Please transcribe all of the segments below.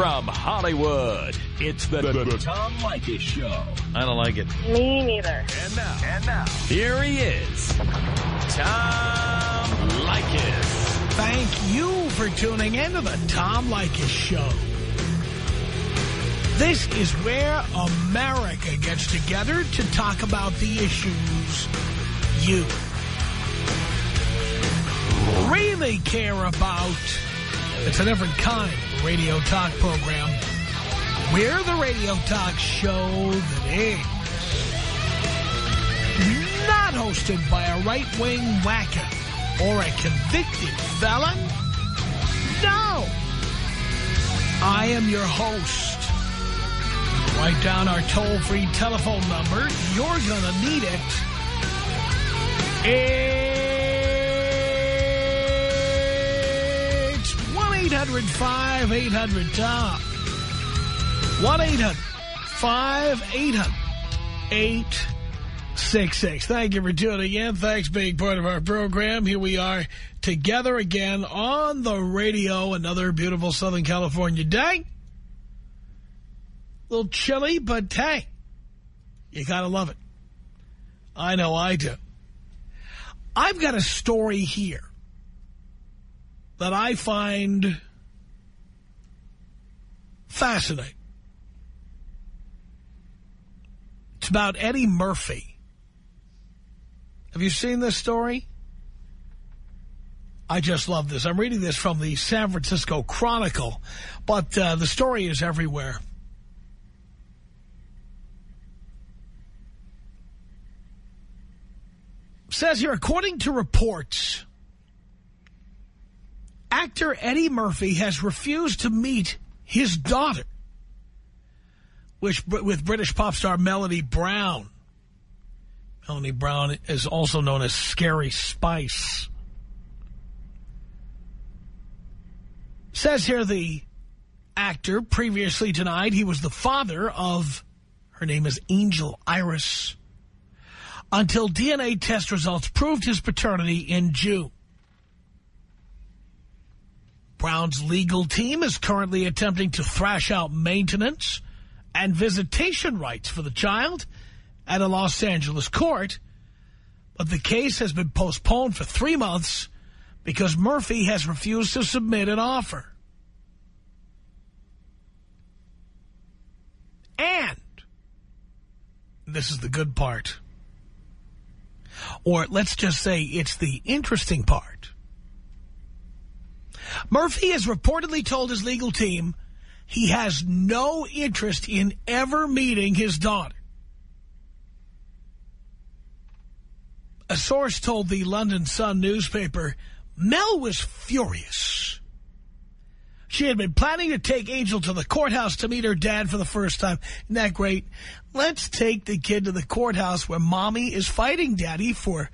From Hollywood, it's the, the, the Tom Leykis Show. I don't like it. Me neither. And now, and now, here he is, Tom Leykis. Thank you for tuning in to the Tom Leykis Show. This is where America gets together to talk about the issues you really care about. It's a different kind of radio talk program. We're the radio talk show that is not hosted by a right-wing whacker or a convicted felon. No. I am your host. Write down our toll-free telephone number. You're to need it. It's 1-800-5800-TOM. 1-800-5800-866. Thank you for tuning in. Thanks for being part of our program. Here we are together again on the radio. Another beautiful Southern California day. A little chilly, but hey, you gotta love it. I know I do. I've got a story here that I find fascinating. It's about Eddie Murphy. Have you seen this story? I just love this. I'm reading this from the San Francisco Chronicle, but uh, the story is everywhere. Says here, according to reports, actor Eddie Murphy has refused to meet his daughter, which with British pop star Melanie Brown. Melanie Brown is also known as Scary Spice. Says here the actor previously denied he was the father of, her name is Angel Iris, until DNA test results proved his paternity in June. Brown's legal team is currently attempting to thrash out maintenance and visitation rights for the child at a Los Angeles court, but the case has been postponed for three months because Murphy has refused to submit an offer. And, this is the good part, or let's just say it's the interesting part, Murphy has reportedly told his legal team he has no interest in ever meeting his daughter. A source told the London Sun newspaper Mel was furious. She had been planning to take Angel to the courthouse to meet her dad for the first time. Isn't that great? Let's take the kid to the courthouse where mommy is fighting daddy for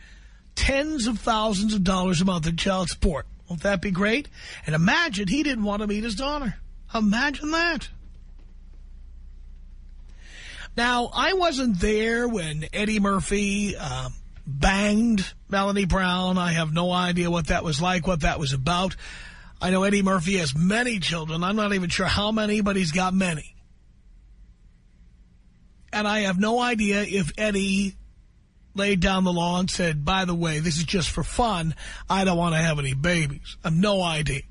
tens of thousands of dollars a month in child support. Won't that be great? And imagine he didn't want to meet his daughter. Imagine that. Now, I wasn't there when Eddie Murphy uh, banged Melanie Brown. I have no idea what that was like, what that was about. I know Eddie Murphy has many children. I'm not even sure how many, but he's got many. And I have no idea if Eddie laid down the law and said, by the way, this is just for fun. I don't want to have any babies. I have no idea.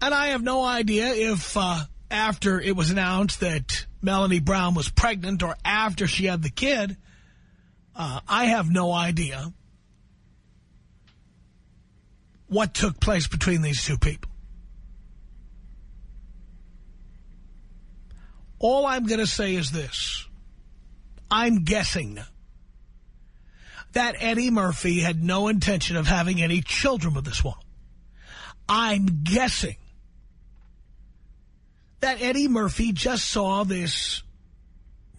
And I have no idea if uh, after it was announced that Melanie Brown was pregnant or after she had the kid, uh, I have no idea what took place between these two people. All I'm going to say is this. I'm guessing that Eddie Murphy had no intention of having any children with this woman. I'm guessing that Eddie Murphy just saw this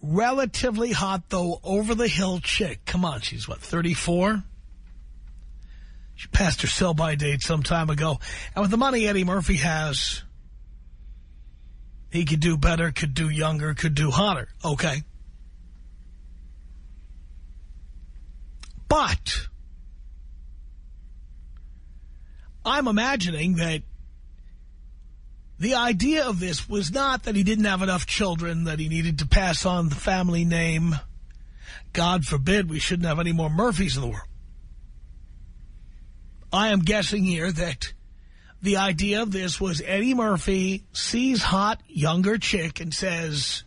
relatively hot, though over-the-hill chick. Come on, she's what, 34? She passed her sell-by date some time ago. And with the money Eddie Murphy has, he could do better, could do younger, could do hotter. Okay. But I'm imagining that The idea of this was not that he didn't have enough children, that he needed to pass on the family name. God forbid we shouldn't have any more Murphys in the world. I am guessing here that the idea of this was Eddie Murphy sees hot, younger chick and says,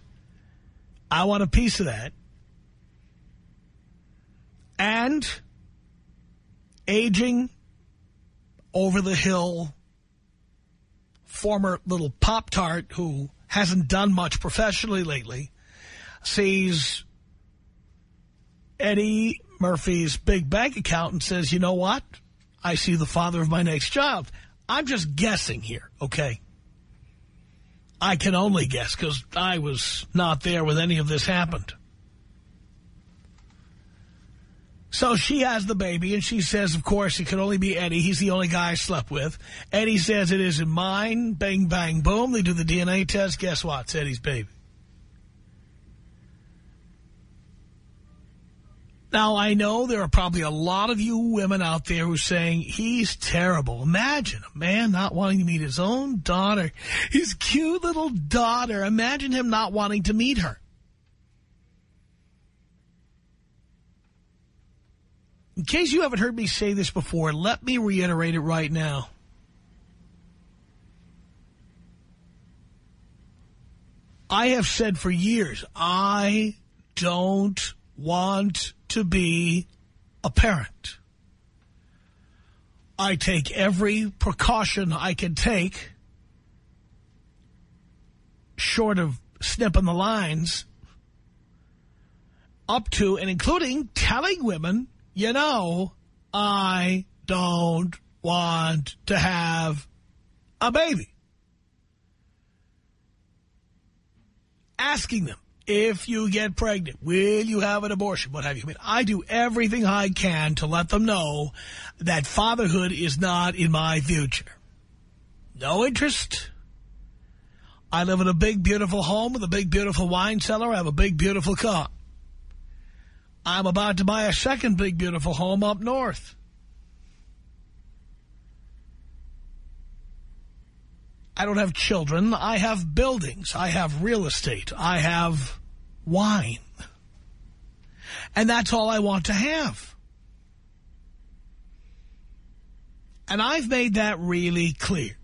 I want a piece of that. And aging, over the hill, former little Pop-Tart who hasn't done much professionally lately, sees Eddie Murphy's big bank account and says, you know what? I see the father of my next child. I'm just guessing here, okay? I can only guess because I was not there when any of this happened. So she has the baby, and she says, of course, it could only be Eddie. He's the only guy I slept with. Eddie says it isn't mine. Bang, bang, boom. They do the DNA test. Guess what? It's Eddie's baby. Now, I know there are probably a lot of you women out there who are saying, he's terrible. Imagine a man not wanting to meet his own daughter, his cute little daughter. Imagine him not wanting to meet her. In case you haven't heard me say this before, let me reiterate it right now. I have said for years, I don't want to be a parent. I take every precaution I can take, short of snipping the lines, up to and including telling women you know, I don't want to have a baby. Asking them, if you get pregnant, will you have an abortion? What have you? I mean, I do everything I can to let them know that fatherhood is not in my future. No interest. I live in a big, beautiful home with a big, beautiful wine cellar. I have a big, beautiful car. I'm about to buy a second big, beautiful home up north. I don't have children. I have buildings. I have real estate. I have wine. And that's all I want to have. And I've made that really clear.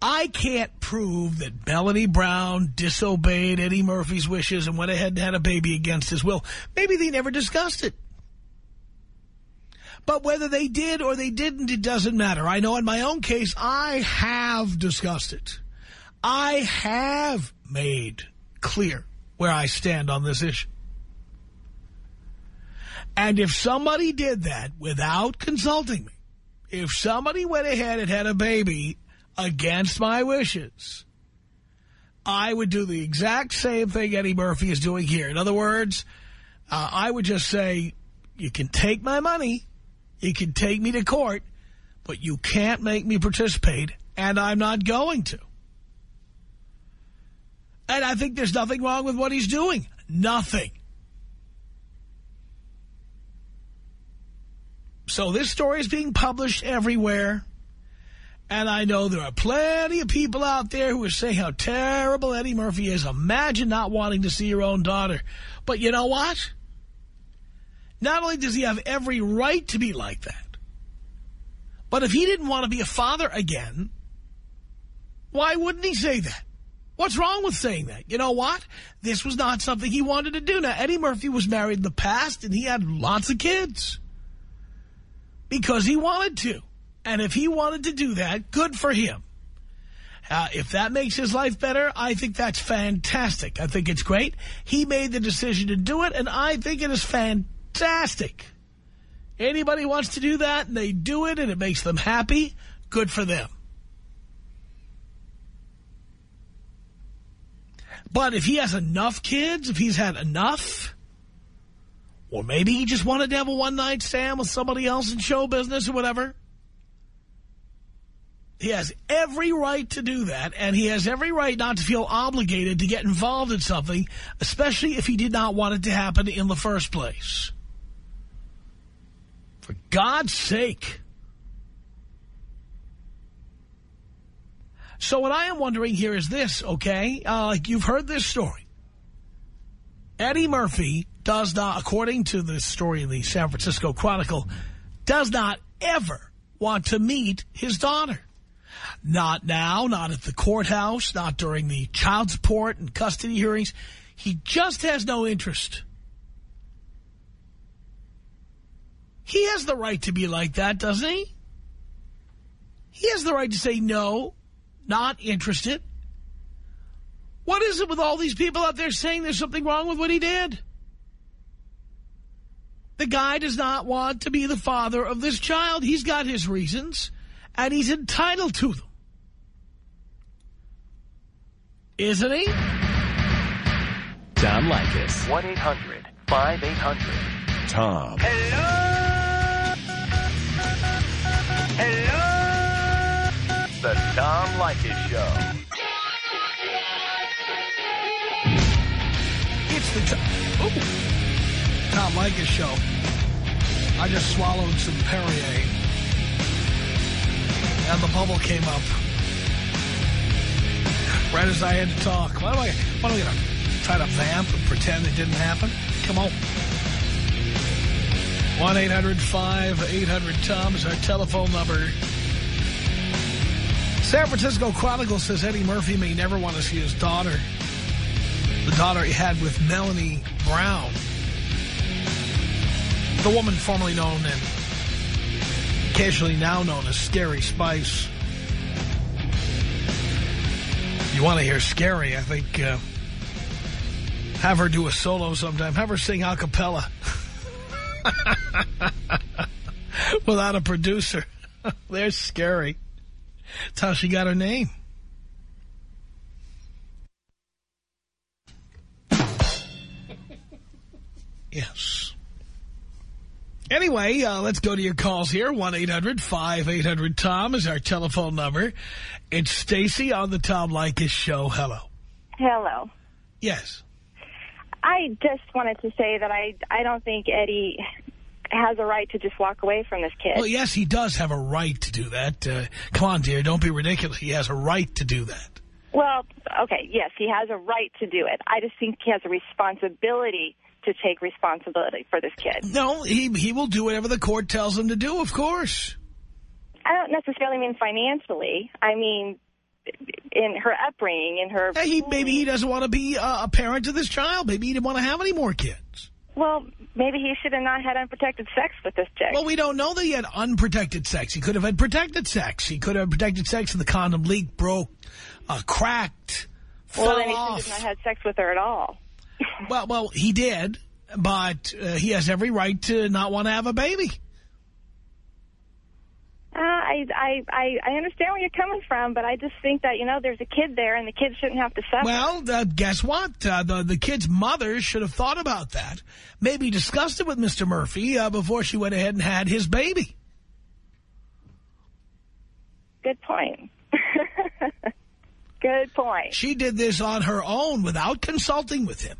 I can't prove that Melanie Brown disobeyed Eddie Murphy's wishes and went ahead and had a baby against his will. Maybe they never discussed it. But whether they did or they didn't, it doesn't matter. I know in my own case, I have discussed it. I have made clear where I stand on this issue. And if somebody did that without consulting me, if somebody went ahead and had a baby against my wishes, I would do the exact same thing Eddie Murphy is doing here. In other words, uh, I would just say, you can take my money, you can take me to court, but you can't make me participate, and I'm not going to. And I think there's nothing wrong with what he's doing. Nothing. So this story is being published everywhere. And I know there are plenty of people out there who are saying how terrible Eddie Murphy is. Imagine not wanting to see your own daughter. But you know what? Not only does he have every right to be like that, but if he didn't want to be a father again, why wouldn't he say that? What's wrong with saying that? You know what? This was not something he wanted to do. Now, Eddie Murphy was married in the past, and he had lots of kids. Because he wanted to. And if he wanted to do that, good for him. Uh, if that makes his life better, I think that's fantastic. I think it's great. He made the decision to do it, and I think it is fantastic. Anybody wants to do that, and they do it, and it makes them happy, good for them. But if he has enough kids, if he's had enough, or maybe he just wanted to have a one-night stand with somebody else in show business or whatever, he has every right to do that, and he has every right not to feel obligated to get involved in something, especially if he did not want it to happen in the first place. For God's sake. So what I am wondering here is this, okay? Uh, you've heard this story. Eddie Murphy does not, according to the story in the San Francisco Chronicle, does not ever want to meet his daughter. Not now, not at the courthouse, not during the child support and custody hearings. He just has no interest. He has the right to be like that, doesn't he? He has the right to say no, not interested. What is it with all these people out there saying there's something wrong with what he did? The guy does not want to be the father of this child. He's got his reasons, and he's entitled to them. Isn't he? Tom Leykis. 1-800-5800-TOM. Hello? Hello? The Tom Leykis Show. It's the Tom, Ooh. Tom Leykis show. I just swallowed some Perrier, and the bubble came up right as I had to talk. Why do I? Why do I gotta try to vamp and pretend it didn't happen? Come on. One eight hundred five eight hundred Tom is our telephone number. San Francisco Chronicle says Eddie Murphy may never want to see his daughter. The daughter he had with Melanie Brown. The woman formerly known and occasionally now known as Scary Spice. You want to hear Scary, I think uh, have her do a solo sometime. Have her sing a cappella. Without a producer. There's Scary. That's how she got her name. Yes. Anyway, uh, let's go to your calls here. 1-800-5800-TOM is our telephone number. It's Stacy on the Tom Leykis show. Hello. Hello. Yes. I just wanted to say that I I don't think Eddie has a right to just walk away from this kid. Well, yes, he does have a right to do that. Uh, come on, dear, don't be ridiculous. He has a right to do that. Well, okay, yes, he has a right to do it. I just think he has a responsibility to take responsibility for this kid. No, he he will do whatever the court tells him to do, of course. I don't necessarily mean financially. I mean in her upbringing, in her... He, maybe he doesn't want to be uh, a parent to this child. Maybe he didn't want to have any more kids. Well, maybe he should have not had unprotected sex with this chick. Well, we don't know that he had unprotected sex. He could have had protected sex. He could have protected sex and the condom leaked, broke, uh, cracked, well, fell then he off. should have not had sex with her at all. well, well, he did, but uh, he has every right to not want to have a baby. Uh, I, I, I I understand where you're coming from, but I just think that, you know, there's a kid there and the kid shouldn't have to suffer. Well, uh, guess what? Uh, the, the kid's mother should have thought about that. Maybe discussed it with Mr. Murphy uh, before she went ahead and had his baby. Good point. Good point. She did this on her own without consulting with him.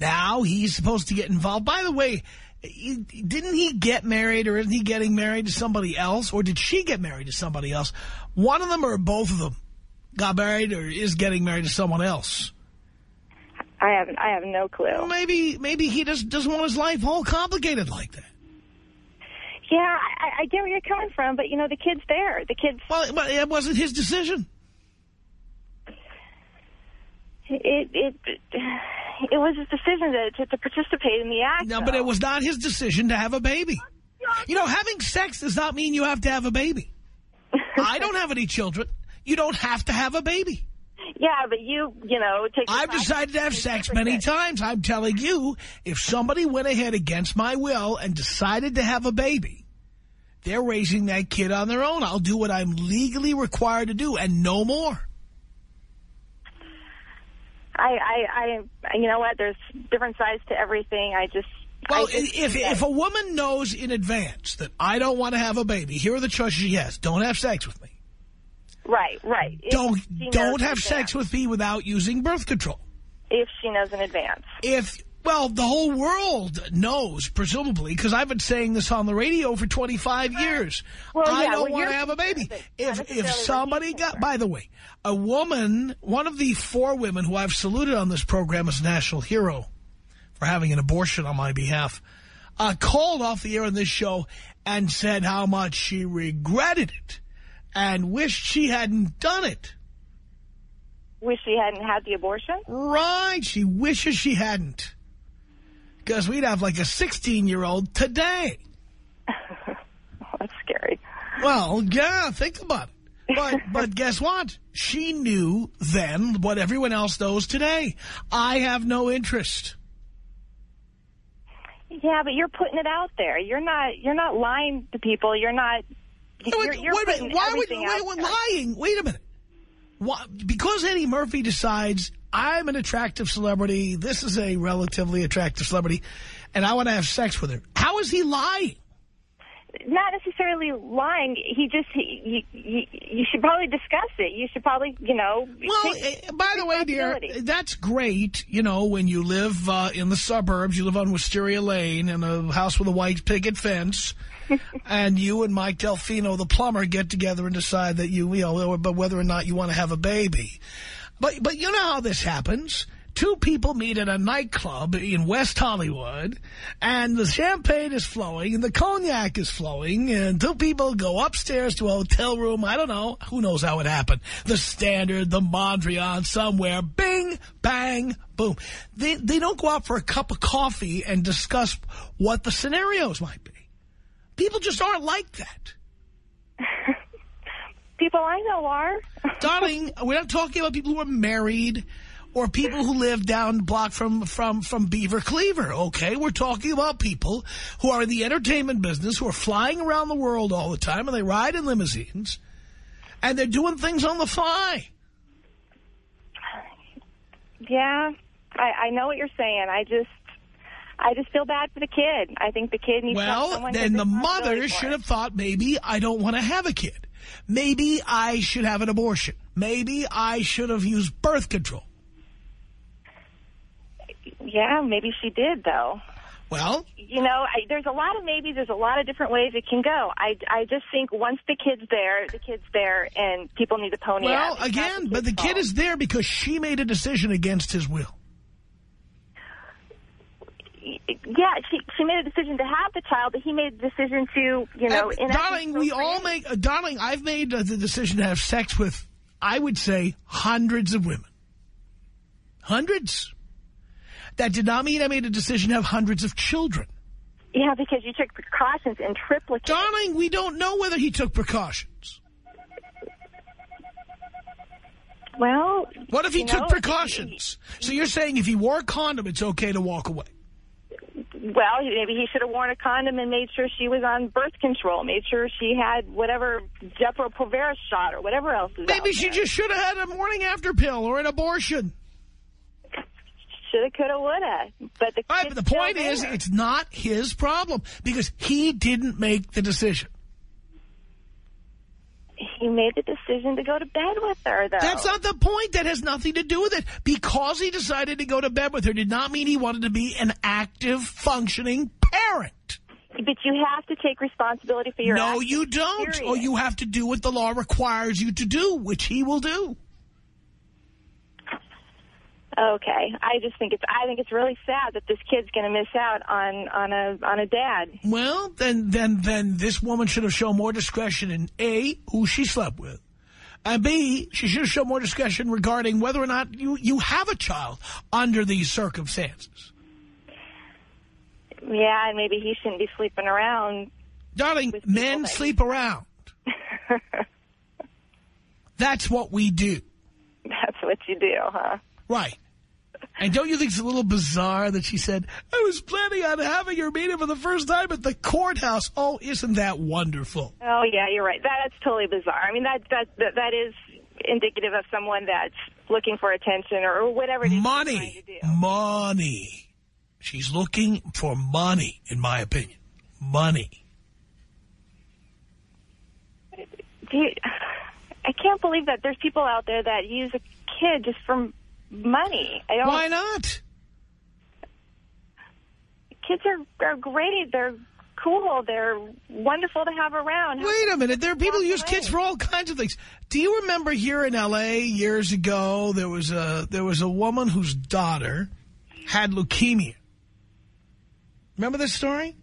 Now he's supposed to get involved. By the way, didn't he get married or isn't he getting married to somebody else? Or did she get married to somebody else? One of them or both of them got married or is getting married to someone else? I haven't. I have no clue. Maybe maybe he just doesn't want his life all complicated like that. Yeah, I, I get where you're coming from, but, you know, the kid's there. The kid's... Well, but it wasn't his decision. It, it, it was his decision to, to, to participate in the act. No, though. but it was not his decision to have a baby. You know, having sex does not mean you have to have a baby. I don't have any children. You don't have to have a baby. Yeah, but you, you know, take. I've decided to have sex many times. I'm telling you, if somebody went ahead against my will and decided to have a baby, they're raising that kid on their own. I'll do what I'm legally required to do and no more. I, I, I, you know what? There's different sides to everything. I just. Well, I just if if a woman knows in advance that I don't want to have a baby, here are the choices she has. Don't have sex with me. Right, right. If Don't don't have sex with me without using birth control. If she knows in advance. If Well, the whole world knows, presumably, because I've been saying this on the radio for 25 years. Well, I yeah, don't well, want to have a baby. If if somebody got, by the way, a woman, one of the four women who I've saluted on this program as national hero for having an abortion on my behalf, uh, called off the air on this show and said how much she regretted it and wished she hadn't done it. Wish she hadn't had the abortion. Right. She wishes she hadn't. Because we'd have like a 16-year-old today. That's scary. Well, yeah, think about it. But, but guess what? She knew then what everyone else knows today. I have no interest. Yeah, but you're putting it out there. You're not. You're not lying to people. You're not. Wait, You're, you're wait a minute. Why would wait, wait, lying? Wait a minute. Why, because Eddie Murphy decides I'm an attractive celebrity, this is a relatively attractive celebrity, and I want to have sex with her. How is he lying? Not necessarily lying. He just. He, you, you, you should probably discuss it. You should probably, you know. Well, eh, by the way, dear, that's great. You know, when you live uh, in the suburbs, you live on Wisteria Lane in a house with a white picket fence, and you and Mike Delfino, the plumber, get together and decide that you, you know, but whether or not you want to have a baby. But but you know how this happens. Two people meet at a nightclub in West Hollywood, and the champagne is flowing, and the cognac is flowing, and two people go upstairs to a hotel room. I don't know. Who knows how it happened? The Standard, the Mondrian, somewhere. Bing, bang, boom. They, they don't go out for a cup of coffee and discuss what the scenarios might be. People just aren't like that. people I know are. Darling, we're not talking about people who are married or people who live down the block from, from, from Beaver Cleaver, okay? We're talking about people who are in the entertainment business, who are flying around the world all the time, and they ride in limousines, and they're doing things on the fly. Yeah, I, I know what you're saying. I just. I just feel bad for the kid. I think the kid needs to have Well, then the mother should have thought, maybe I don't want to have a kid. Maybe I should have an abortion. Maybe I should have used birth control. Yeah, maybe she did, though. Well, You know, I, there's a lot of maybe. There's a lot of different ways it can go. I, I just think once the kid's there, the kid's there, and people need to pony well, up. Not again, but the kid's kid is there because she made a decision against his will. Yeah, she she made a decision to have the child, but he made a decision to, you know, And, in darling, we all make, uh, darling, I've made uh, the decision to have sex with, I would say, hundreds of women. Hundreds. That did not mean I made a decision to have hundreds of children. Yeah, because you took precautions in triplicate. Darling, we don't know whether he took precautions. Well, What if he took know, precautions? So you're saying if he wore a condom, it's okay to walk away? Well, maybe he should have worn a condom and made sure she was on birth control, made sure she had whatever Depo-Provera shot or whatever else is Maybe she just should have had a morning after pill or an abortion. Shoulda, coulda, woulda. But the right, but the point is, it's not his problem because he didn't make the decision. He made the decision to go to bed with her, though. That's not the point. That has nothing to do with it. Because he decided to go to bed with her did not mean he wanted to be an active, functioning parent. But you have to take responsibility for your no, you don't. period. Or you have to do what the law requires you to do, which he will do. Okay, I just think it's I think it's really sad that this kid's going to miss out on on a on a dad. Well, then, then, then this woman should have shown more discretion in A, who she slept with, and B, she should have shown more discretion regarding whether or not you, you have a child under these circumstances. Yeah, and maybe he shouldn't be sleeping around. Darling, men that- sleep around. That's what we do. That's what you do, huh? Right. And don't you think it's a little bizarre that she said, I was planning on having her meet him for the first time at the courthouse. Oh, isn't that wonderful? Oh yeah, you're right. That, that's totally bizarre. I mean, that that that, that is indicative of someone that's looking for attention or, whatever it is. Money. To do. Money. She's looking for money, in my opinion. Money. Do you, I can't believe that there's people out there that use a kid just for money. I don't. Why not? kids are, are great. They're cool. They're wonderful to have around. Wait a minute. There are people who use kids for all kinds of things. Do you remember here in L.A. years ago, there was a there was a woman whose daughter had leukemia. Remember this story?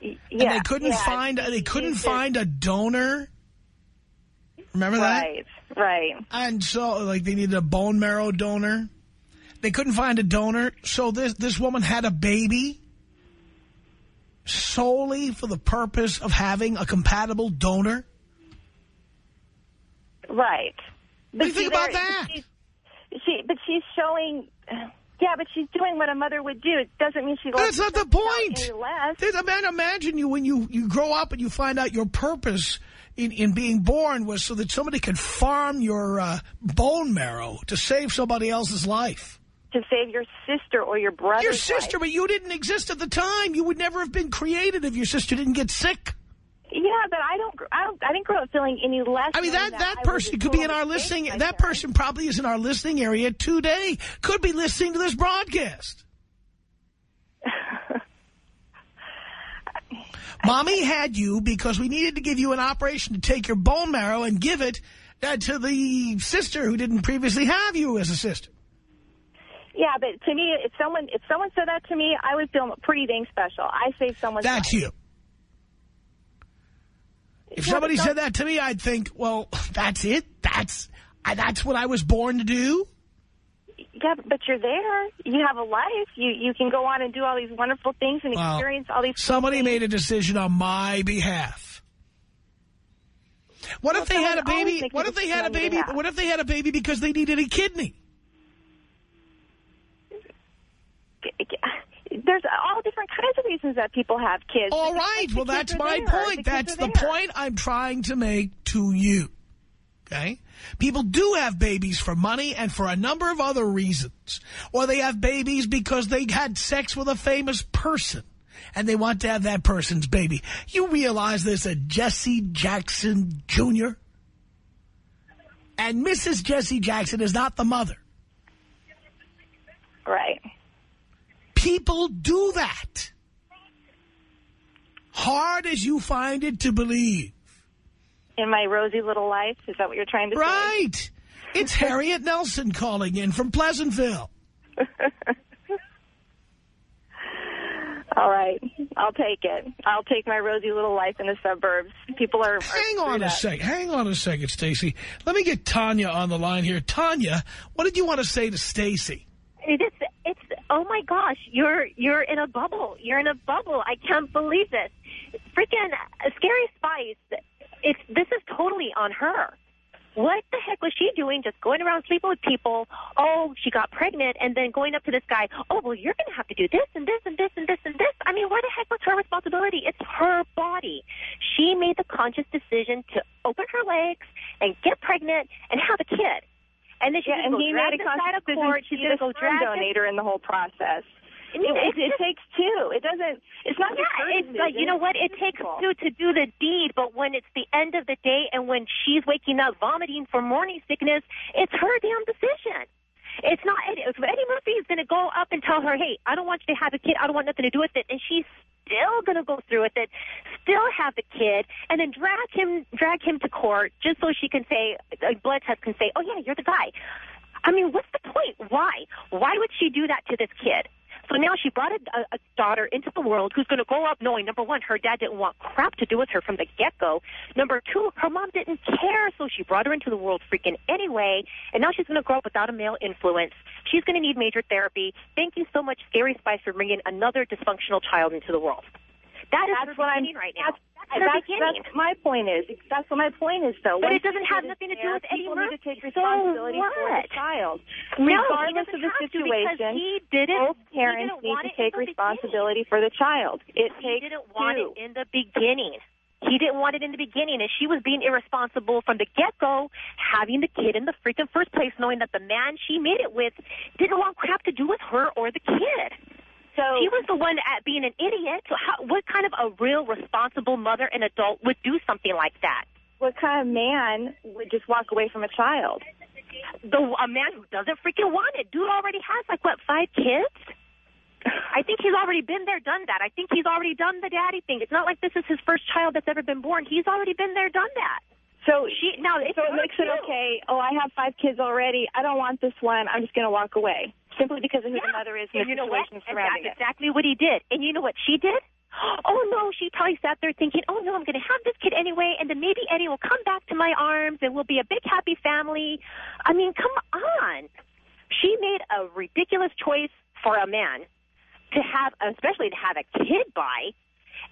Yeah, and they couldn't yeah. find they couldn't find a donor. Remember that? Right. And so, like, they needed a bone marrow donor. They couldn't find a donor, so this this woman had a baby solely for the purpose of having a compatible donor. Right. What do you think about that? She, she, but she's showing. Yeah, but she's doing what a mother would do. It doesn't mean she. loves That's not the point. Less. I mean, imagine you when you, you grow up and you find out your purpose in, in being born was so that somebody could farm your uh, bone marrow to save somebody else's life. to save your sister or your brother. Your sister, but you didn't exist at the time. You would never have been created if your sister didn't get sick. Yeah, but I don't. I don't. I didn't grow up feeling any less. I mean, knowing that, that person could be in our listening. by That person probably is in our listening area today. Could be listening to this broadcast. Mommy had you because we needed to give you an operation to take your bone marrow and give it uh, to the sister who didn't previously have you as a sister. Yeah, but to me, if someone if someone said that to me, I would feel pretty dang special. I saved someone's That's life. you. If Yeah, somebody said that to me, I'd think, well, that's it. That's I, that's what I was born to do. Yeah, but you're there. You have a life. You you can go on and do all these wonderful things and Well, experience all these. Somebody things. made a decision on my behalf. What Well, if they had a baby? What if they had a baby? What if they had a baby because they needed a kidney? There's all different kinds of reasons that people have kids. All right. Well, that's my point. That's the point I'm trying to make to you. Okay? People do have babies for money and for a number of other reasons. Or they have babies because they had sex with a famous person and they want to have that person's baby. You realize there's a Jesse Jackson Jr.? And Mrs. Jesse Jackson is not the mother. Right. People do that. Hard as you find it to believe. In my rosy little life, is that what you're trying to say? Right. It's Harriet Nelson calling in from Pleasantville. All right, I'll take it. I'll take my rosy little life in the suburbs. People are. are Hang on a up. sec. Hang on a second, Stacy. Let me get Tanya on the line here. Tanya, what did you want to say to Stacy? It's it's oh my gosh, you're you're in a bubble. You're in a bubble. I can't believe this. Freaking Scary Spice. It's this is totally on her. What the heck was she doing just going around sleeping with people? Oh, she got pregnant and then going up to this guy, oh, well, you're going to have to do this and this and this and this and this. I mean, where the heck was her responsibility? It's her body. She made the conscious decision to open her legs and get pregnant and have a kid. And then she Yeah, just and go he drag made a this guy to conscious court. decision to She's be going the to go sperm drag this donator in the whole process. It, it, it takes two. It doesn't. It's not just her it's like you know what? It takes two to do the deed, but when it's the end of the day and when she's waking up vomiting for morning sickness, it's her damn decision. It's not Eddie. If Eddie Murphy is going to go up and tell her, "Hey, I don't want you to have a kid. I don't want nothing to do with it," and she's still going to go through with it, still have the kid, and then drag him, drag him to court just so she can say, a blood test can say, "Oh yeah, you're the guy." I mean, what's the point? Why? Why would she do that to this kid? So now she brought a, a, daughter into the world who's going to grow up knowing, number one, her dad didn't want crap to do with her from the get-go. Number two, her mom didn't care, so she brought her into the world freaking anyway. And now she's going to grow up without a male influence. She's going to need major therapy. Thank you so much, Scary Spice, for bringing another dysfunctional child into the world. That is That's what I'm. right now. That's, That's that's, my point. Is that's what my point is though. But it doesn't have nothing to do with Eddie people need to take responsibility So for the child. Regardless doesn't of the have to because situation, he didn't. both parents didn't need to take the responsibility for the child. It He takes didn't want two. it in the beginning. He didn't want it in the beginning, and she was being irresponsible from the get-go, having the kid in the freaking first place, knowing that the man she made it with didn't want crap to do with her or the kid. So She was the one at being an idiot. So how, what kind of a real responsible mother and adult would do something like that? what kind of man would just walk away from a child? The a man who doesn't freaking want it. Dude already has like what five kids. I think he's already been there, done that. I think he's already done the daddy thing. It's not like this is his first child that's ever been born. He's already been there, done that. So She now so it makes it okay. Oh, I have five kids already. I don't want this one. I'm just going to walk away simply because of who Yeah. the mother is and and the you know what? surrounding that's exactly what he did. And you know what she did? Oh no, she probably sat there thinking, "Oh no, I'm going to have this kid anyway, and then maybe Eddie will come back to my arms, and we'll be a big happy family." I mean, come on. She made a ridiculous choice for a man to have, especially to have a kid by.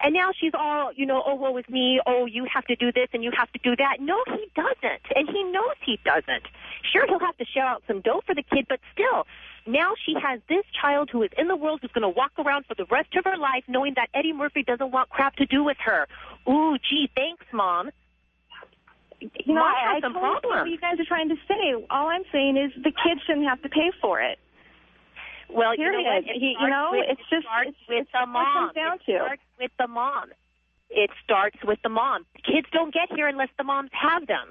And now she's all, you know, oh, woe is me. Oh, you have to do this and you have to do that. No, he doesn't. And he knows he doesn't. Sure, he'll have to shell out some dough for the kid, but still, now she has this child who is in the world who's going to walk around for the rest of her life knowing that Eddie Murphy doesn't want crap to do with her. Ooh, gee, thanks, Mom. You know, Mom I, I totally get what you guys are trying to say. All I'm saying is the kids shouldn't have to pay for it. Well, you know. It He- you know, with, it's just- it starts it's- with it's the what it comes down it to. starts with the mom. It starts with the mom. Kids don't get here unless the moms have them.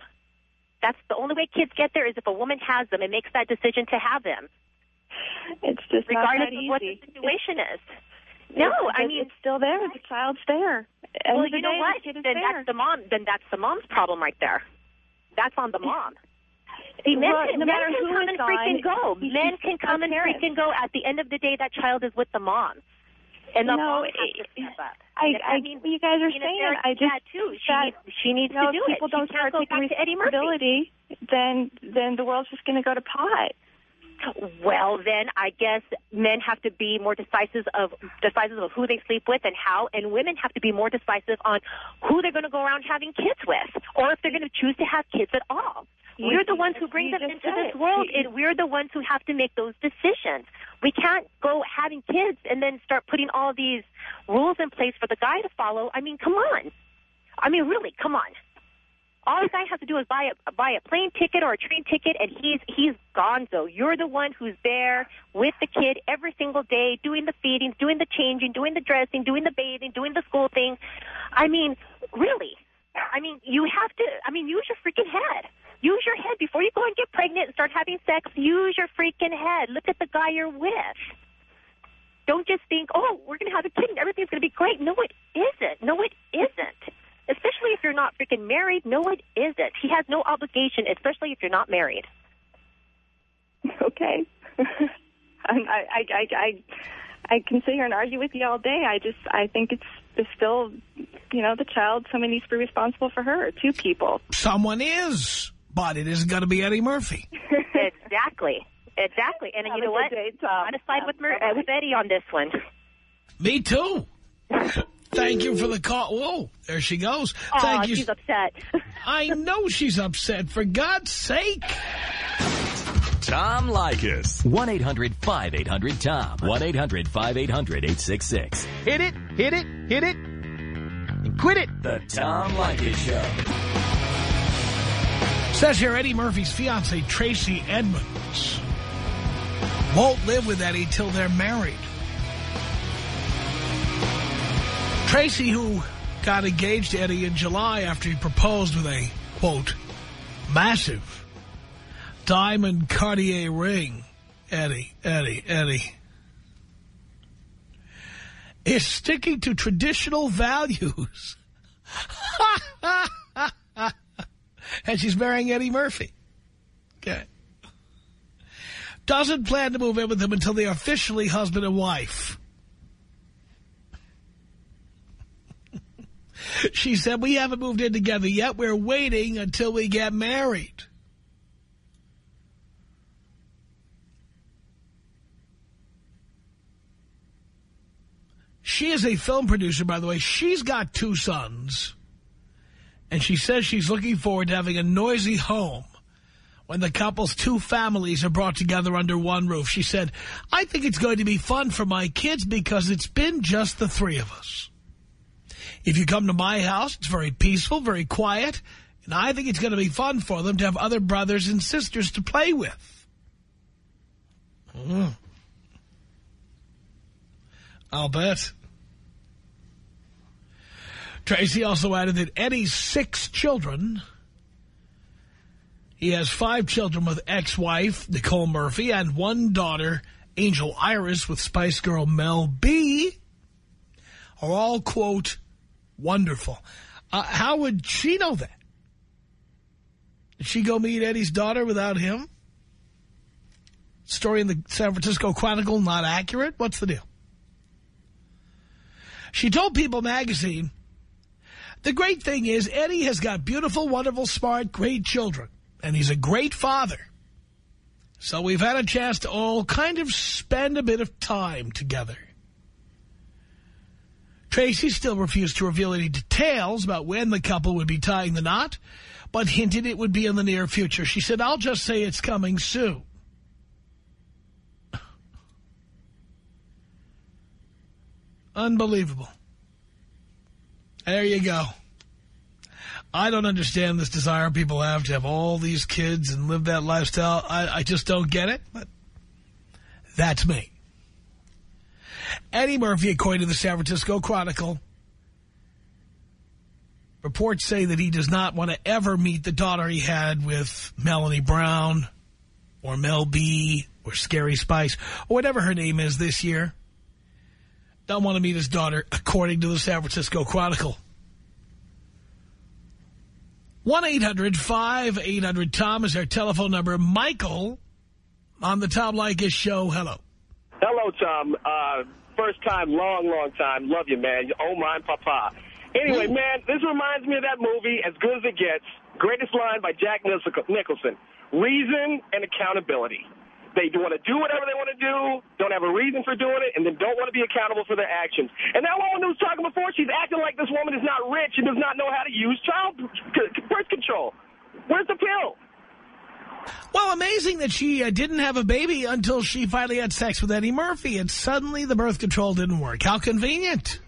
That's the only way kids get there is if a woman has them and makes that decision to have them, It's just regardless not that of what the situation is. No, It's- I mean, it's still there. The child's there. End well, you know day, what? The Then there. that's the mom. Then that's the mom's problem right there. That's on the mom. See, men, can, no men can come and freaking on, go. Men can come and parent. freaking go. At the end of the day, that child is with the mom. And the No, mom has to step up. I, And I, mean, you guys are saying. I just bad, too. She that, needs, she needs you know, to do people it. don't she start go taking back to Eddie Murphy. responsibility, then then the world's just going to go to pot. Well, then I guess men have to be more decisive of decisive of who they sleep with and how, and women have to be more decisive on who they're going to go around having kids with, or if they're going to choose to have kids at all. We're the ones who bring them into this world, and we're the ones who have to make those decisions. We can't go having kids and then start putting all these rules in place for the guy to follow. I mean, come on. I mean, really, come on. All the guy has to do is buy a buy a plane ticket or a train ticket, and he's he's gonzo. You're the one who's there with the kid every single day, doing the feedings, doing the changing, doing the dressing, doing the bathing, doing the school thing. I mean, really. I mean, you have to. I mean, use your freaking head. Use your head before you go and get pregnant and start having sex. Use your freaking head. Look at the guy you're with. Don't just think, oh, we're going to have a kid and everything's going to be great. No, it isn't. No, it isn't. Especially if you're not freaking married. No, it isn't. He has no obligation, especially if you're not married. Okay. I'm- I, I, I, I, I can sit here and argue with you all day. I just, I think it's, it's still, you know, the child. Someone needs to be responsible for her. Two people. Someone is, but it isn't going to be Eddie Murphy. exactly. Exactly. And Have you know what? day, I'm going to side with, Mer- uh, with Eddie on this one. Me too. Thank you for the call. Whoa, there she goes. Oh, Thank you. she's upset. I know she's upset. For God's sake. Tom Leykis. 1-800-5800-TOM. 1-800-5800-866. Hit it, hit it, hit it, and quit it. The Tom Leykis Show. Says here Eddie Murphy's fiancee, Tracy Edmonds, won't live with Eddie till they're married. Tracy, who got engaged to Eddie in July after he proposed with a, quote, massive diamond Cartier ring. Eddie, Eddie, Eddie. Is sticking to traditional values. and she's marrying Eddie Murphy. Okay. Doesn't plan to move in with him until they are officially husband and wife. She said, we haven't moved in together yet. We're waiting until we get married. She is a film producer, by the way. She's got two sons. And she says she's looking forward to having a noisy home when the couple's two families are brought together under one roof. She said, I think it's going to be fun for my kids because it's been just the three of us. If you come to my house, it's very peaceful, very quiet, and I think it's going to be fun for them to have other brothers and sisters to play with. Mm. I'll bet. Tracy also added that Eddie's six children. He has five children with ex-wife Nicole Murphy and one daughter, Angel Iris with Spice Girl Mel B are all, quote, wonderful. Uh, how would she know that? Did she go meet Eddie's daughter without him? Story in the San Francisco Chronicle not accurate? What's the deal? She told People magazine, the great thing is Eddie has got beautiful, wonderful, smart, great children. And he's a great father. So we've had a chance to all kind of spend a bit of time together. Tracey still refused to reveal any details about when the couple would be tying the knot, but hinted it would be in the near future. She said, I'll just say it's coming soon. Unbelievable. There you go. I don't understand this desire people have to have all these kids and live that lifestyle. I, I just don't get it, but that's me. Eddie Murphy, according to the San Francisco Chronicle, reports say that he does not want to ever meet the daughter he had with Melanie Brown or Mel B or Scary Spice or whatever her name is this year. Don't want to meet his daughter, according to the San Francisco Chronicle. 1-800-5800-TOM is our telephone number. Michael on the Tom Leykis show. Hello. Hello, Tom. Uh, first time, long, long time. Love you, man. Oh, my papa. Anyway, mm. man, this reminds me of that movie, As Good as It Gets. Greatest line by Jack Nicholson. Reason and accountability. They want to do whatever they want to do, don't have a reason for doing it, and then don't want to be accountable for their actions. And that woman who was talking before, she's acting like this woman is not rich and does not know how to use child birth control. Where's the pill? Amazing that she uh, didn't have a baby until she finally had sex with Eddie Murphy, and suddenly the birth control didn't work. How convenient.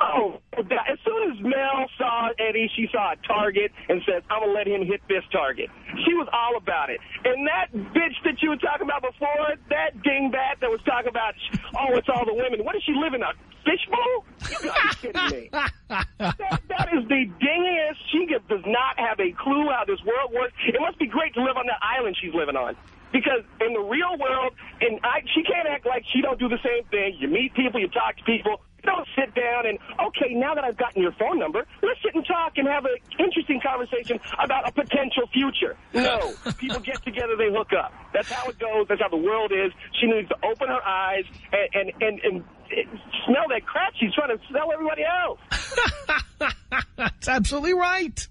Oh, as soon as Mel saw Eddie, she saw a target and said, I'm going to let him hit this target. She was all about it. And that bitch that you were talking about before, that dingbat that was talking about, oh, it's all the women. What does she live in, a fishbowl? You gotta be kidding me. that, that is the dingiest. She does not have a clue how this world works. It must be great to live on that island she's living on. Because in the real world, and I, she can't act like she don't do the same thing. You meet people, you talk to people. Don't sit down and, okay, now that I've gotten your phone number, let's sit and talk and have an interesting conversation about a potential future. No. People get together, they hook up. That's how it goes. That's how the world is. She needs to open her eyes and, and, and, and smell that crap she's trying to sell everybody else. That's absolutely right.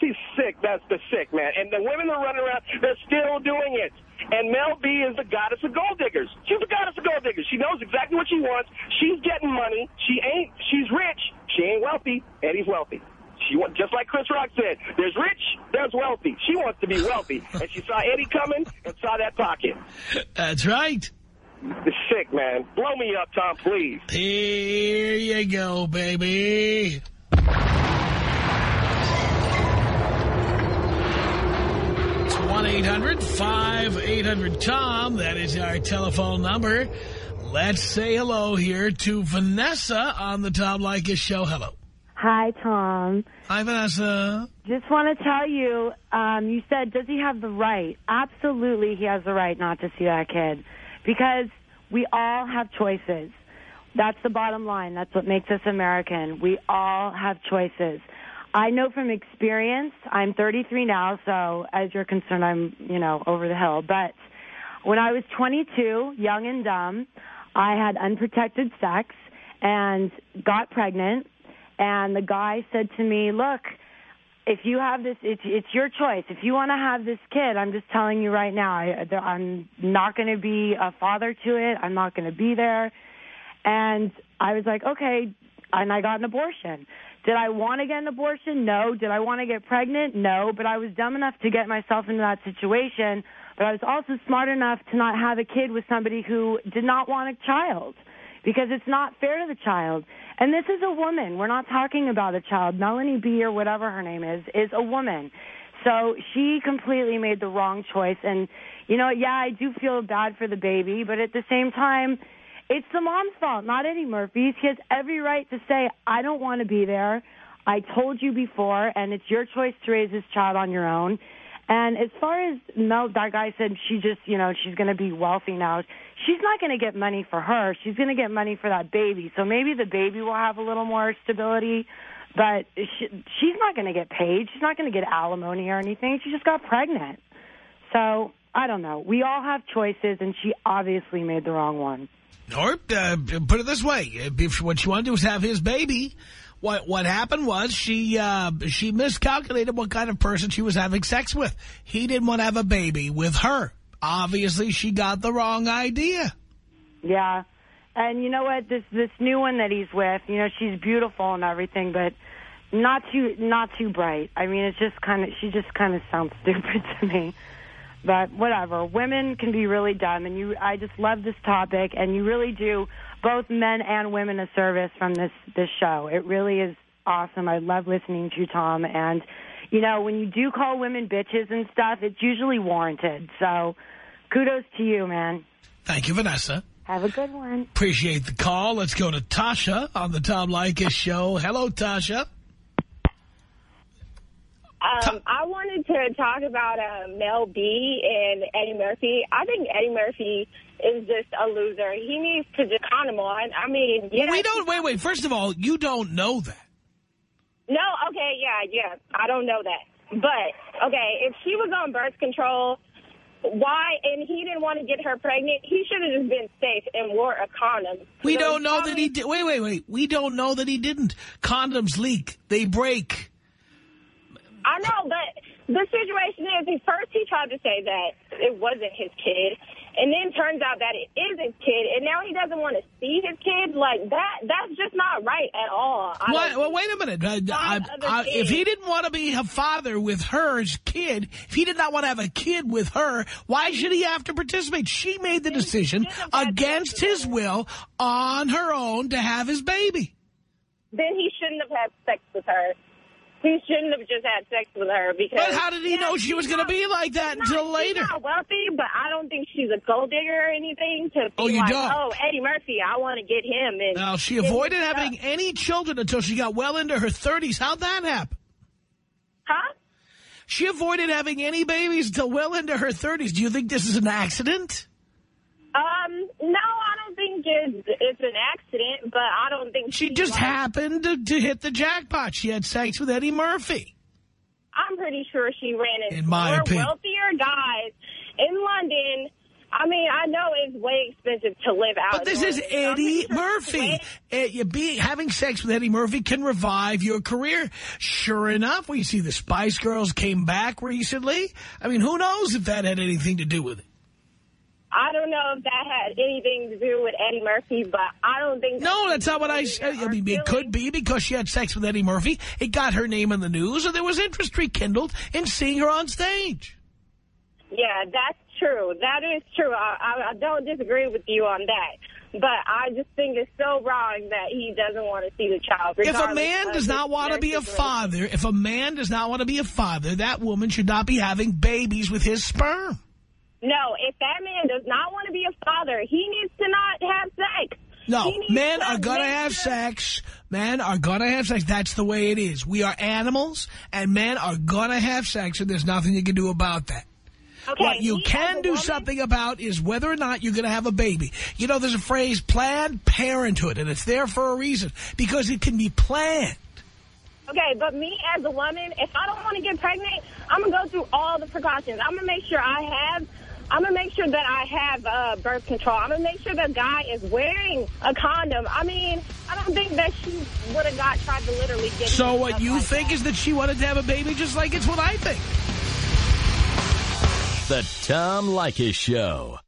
She's sick. That's the sick, man. And the women are running around, they're still doing it. And Mel B is the goddess of gold diggers. She's the goddess of gold diggers. She knows exactly what she wants. She's getting money. She ain't, she's rich. She ain't wealthy. Eddie's wealthy. She want, just like Chris Rock said, there's rich, there's wealthy. She wants to be wealthy. and she saw Eddie coming and saw that pocket. That's right. It's sick, man. Blow me up, Tom, please. Here you go, baby. It's 1-800-5800-TOM. That is our telephone number. Let's say hello here to Vanessa on the Tom Leykis show. Hello. Hi, Tom. Hi, Vanessa. Just want to tell you, um, you said, does he have the right? Absolutely, he has the right not to see that kid. Because we all have choices. That's the bottom line. That's what makes us American. We all have choices. I know from experience, I'm 33 now, so as you're concerned, I'm, you know, over the hill. But when I was 22, young and dumb, I had unprotected sex and got pregnant. And the guy said to me, look, if you have this, it's, it's your choice. If you want to have this kid, I'm just telling you right now, I, I'm not going to be a father to it. I'm not going to be there. And I was like, okay. And I got an abortion. Did I want to get an abortion? No. Did I want to get pregnant? No. But I was dumb enough to get myself into that situation. But I was also smart enough to not have a kid with somebody who did not want a child because it's not fair to the child. And this is a woman. We're not talking about a child. Melanie B or whatever her name is, is a woman. So she completely made the wrong choice. And, you know, yeah, I do feel bad for the baby, but at the same time, it's the mom's fault, not Eddie Murphy's. He has every right to say, I don't want to be there. I told you before, and it's your choice to raise this child on your own. And as far as Mel, that guy said she just, you know, she's going to be wealthy now. She's not going to get money for her. She's going to get money for that baby. So maybe the baby will have a little more stability, but she, she's not going to get paid. She's not going to get alimony or anything. She just got pregnant. So I don't know. We all have choices, and she obviously made the wrong one. Or uh, put it this way, if what she wanted to do was have his baby, what what happened was she uh, she miscalculated what kind of person she was having sex with. He didn't want to have a baby with her. Obviously, she got the wrong idea. Yeah. And you know what? This this new one that he's with, you know, she's beautiful and everything, but not too not too bright. I mean, it's just kind of she just kind of sounds stupid to me. But whatever. Women can be really dumb, and you. I just love this topic, and you really do both men and women a service from this this show. It really is awesome. I love listening to you, Tom, and you know when you do call women bitches and stuff, it's usually warranted. So kudos to you, man. Thank you, Vanessa. Have a good one. Appreciate the call. Let's go to Tasha on the Tom Leykis show. Hello, Tasha. Um, I wanted to talk about uh, Mel B and Eddie Murphy. I think Eddie Murphy is just a loser. He needs to just con him on. I mean, yeah. we don't. Wait, wait. First of all, you don't know that. No. Okay. Yeah. Yeah. I don't know that. But okay, if she was on birth control, why? And he didn't want to get her pregnant. He should have just been safe and wore a condom. We don't know that he did. Wait, wait, wait. We don't know that he didn't. Condoms leak. They break. I know, but the situation is, he first he tried to say that it wasn't his kid, and then turns out that it is his kid, and now he doesn't want to see his kid. Like, that, that's just not right at all. What, well, wait a minute. Uh, I, I, if he didn't want to be a father with her kid, if he did not want to have a kid with her, why should he have to participate? She made the decision against his will on her own to have his baby. Then he shouldn't have had sex with her. He shouldn't have just had sex with her because. But how did he yeah, know she was going to be like that not, until later? She's not wealthy, but I don't think she's a gold digger or anything to be oh, you like, don't? oh, Eddie Murphy, I want to get him. And now, she avoided having up. any children until she got well into her 30s. How'd that happen? Huh? She avoided having any babies until well into her 30s. Do you think this is an accident? Um, no, I think it's, it's an accident, but I don't think she, she just like, happened to, to hit the jackpot. She had sex with Eddie Murphy. I'm pretty sure she ran into In my more opinion. wealthier guys in London. I mean, I know it's way expensive to live out. But this is Eddie Murphy. Uh, be, having sex with Eddie Murphy can revive your career. Sure enough, we see the Spice Girls came back recently. I mean, who knows if that had anything to do with it. I don't know if that had anything to do with Eddie Murphy, but I don't think... No, that's not what I said. I mean, it could be because she had sex with Eddie Murphy. It got her name in the news, and there was interest rekindled in seeing her on stage. Yeah, that's true. That is true. I, I, I don't disagree with you on that. But I just think it's so wrong that he doesn't want to see the child. If a man does not want to be a father, if a man does not want to be a father, that woman should not be having babies with his sperm. No, if that man does not want to be a father, he needs to not have sex. No, men are going to have sex. Men are going to have sex. That's the way it is. We are animals, and men are going to have sex, and there's nothing you can do about that. Okay, what you can do woman? something about is whether or not you're going to have a baby. You know, there's a phrase, Planned Parenthood, and it's there for a reason, because it can be planned. Okay, but me as a woman, if I don't want to get pregnant, I'm going to go through all the precautions. I'm going to make sure I have I'm going to make sure that I have uh, birth control. I'm going to make sure the guy is wearing a condom. I mean, I don't think that she would have got tried to literally get So what you like think that. is that she wanted to have a baby just like it's what I think. The Tom Leykis Show.